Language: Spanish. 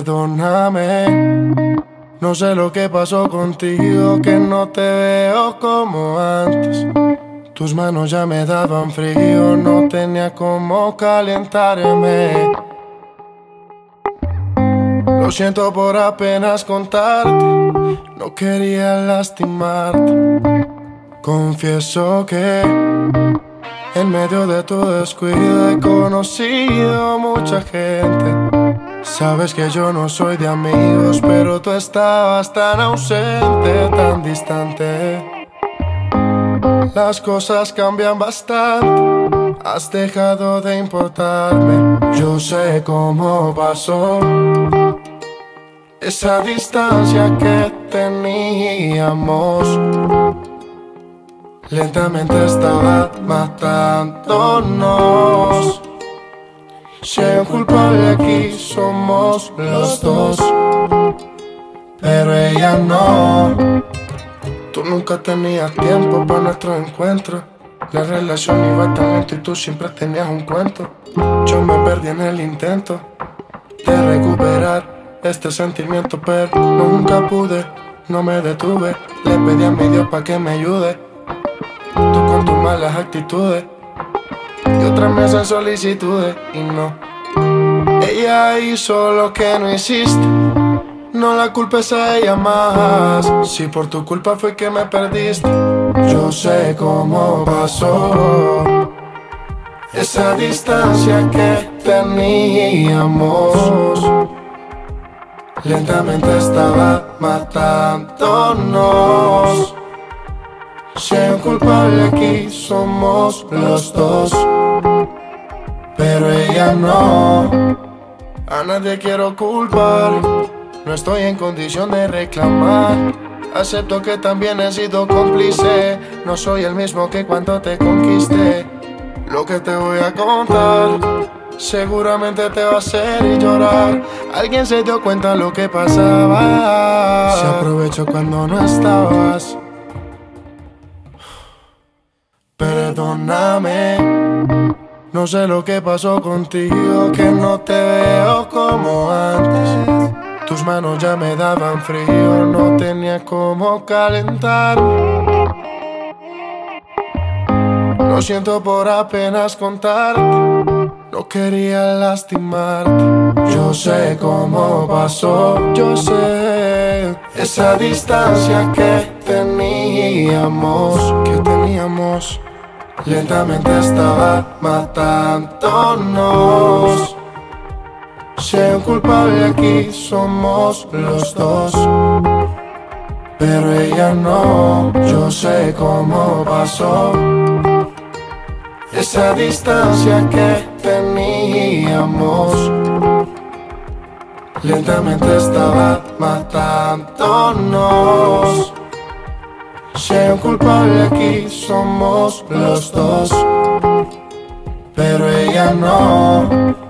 Perdóname, no sé lo que pasó contigo, que no te veo como antes. Tus manos ya me daban frío, no tenía cómo calentarme. Lo siento por apenas contarte, no quería lastimarte. Confieso que en medio de tu descuido he conocido mucha gente. Sabes que yo no soy de amigos, pero tú estabas tan ausente, tan distante. Las cosas cambian bastante, has dejado de importarme. Yo sé cómo pasó esa distancia que teníamos. Lentamente estaba matándonos. Si hay un culpable aquí somos los dos, pero ella no. Tú nunca tenías tiempo para nuestro encuentro. La relación iba tan lento y tú siempre tenías un cuento. Yo me perdí en el intento de recuperar este sentimiento, pero nunca pude, no me detuve. Le pedí a mi Dios para que me ayude. Tú con tus malas actitudes otras mesas solicitudes y no. Ella hizo lo que no hiciste. No la culpes a ella más. Si por tu culpa fue que me perdiste, yo sé cómo pasó. Esa distancia que teníamos lentamente estaba matándonos. Si hay un culpable aquí somos los dos, pero ella no. A nadie quiero culpar, no estoy en condición de reclamar. Acepto que también he sido cómplice, no soy el mismo que cuando te conquisté. Lo que te voy a contar seguramente te va a hacer llorar. Alguien se dio cuenta lo que pasaba. Se aprovechó cuando no estabas. Perdóname, no sé lo que pasó contigo, que no te veo como antes. Tus manos ya me daban frío, no tenía cómo calentar. Lo siento por apenas contarte, no quería lastimarte. Yo sé cómo pasó, yo sé esa distancia que teníamos, que teníamos. Lentamente estaba matándonos. Si hay un culpable aquí somos los dos. Pero ella no, yo sé cómo pasó. Esa distancia que teníamos. Lentamente estaba matándonos. Hay un culpable aquí somos los dos, pero ella no.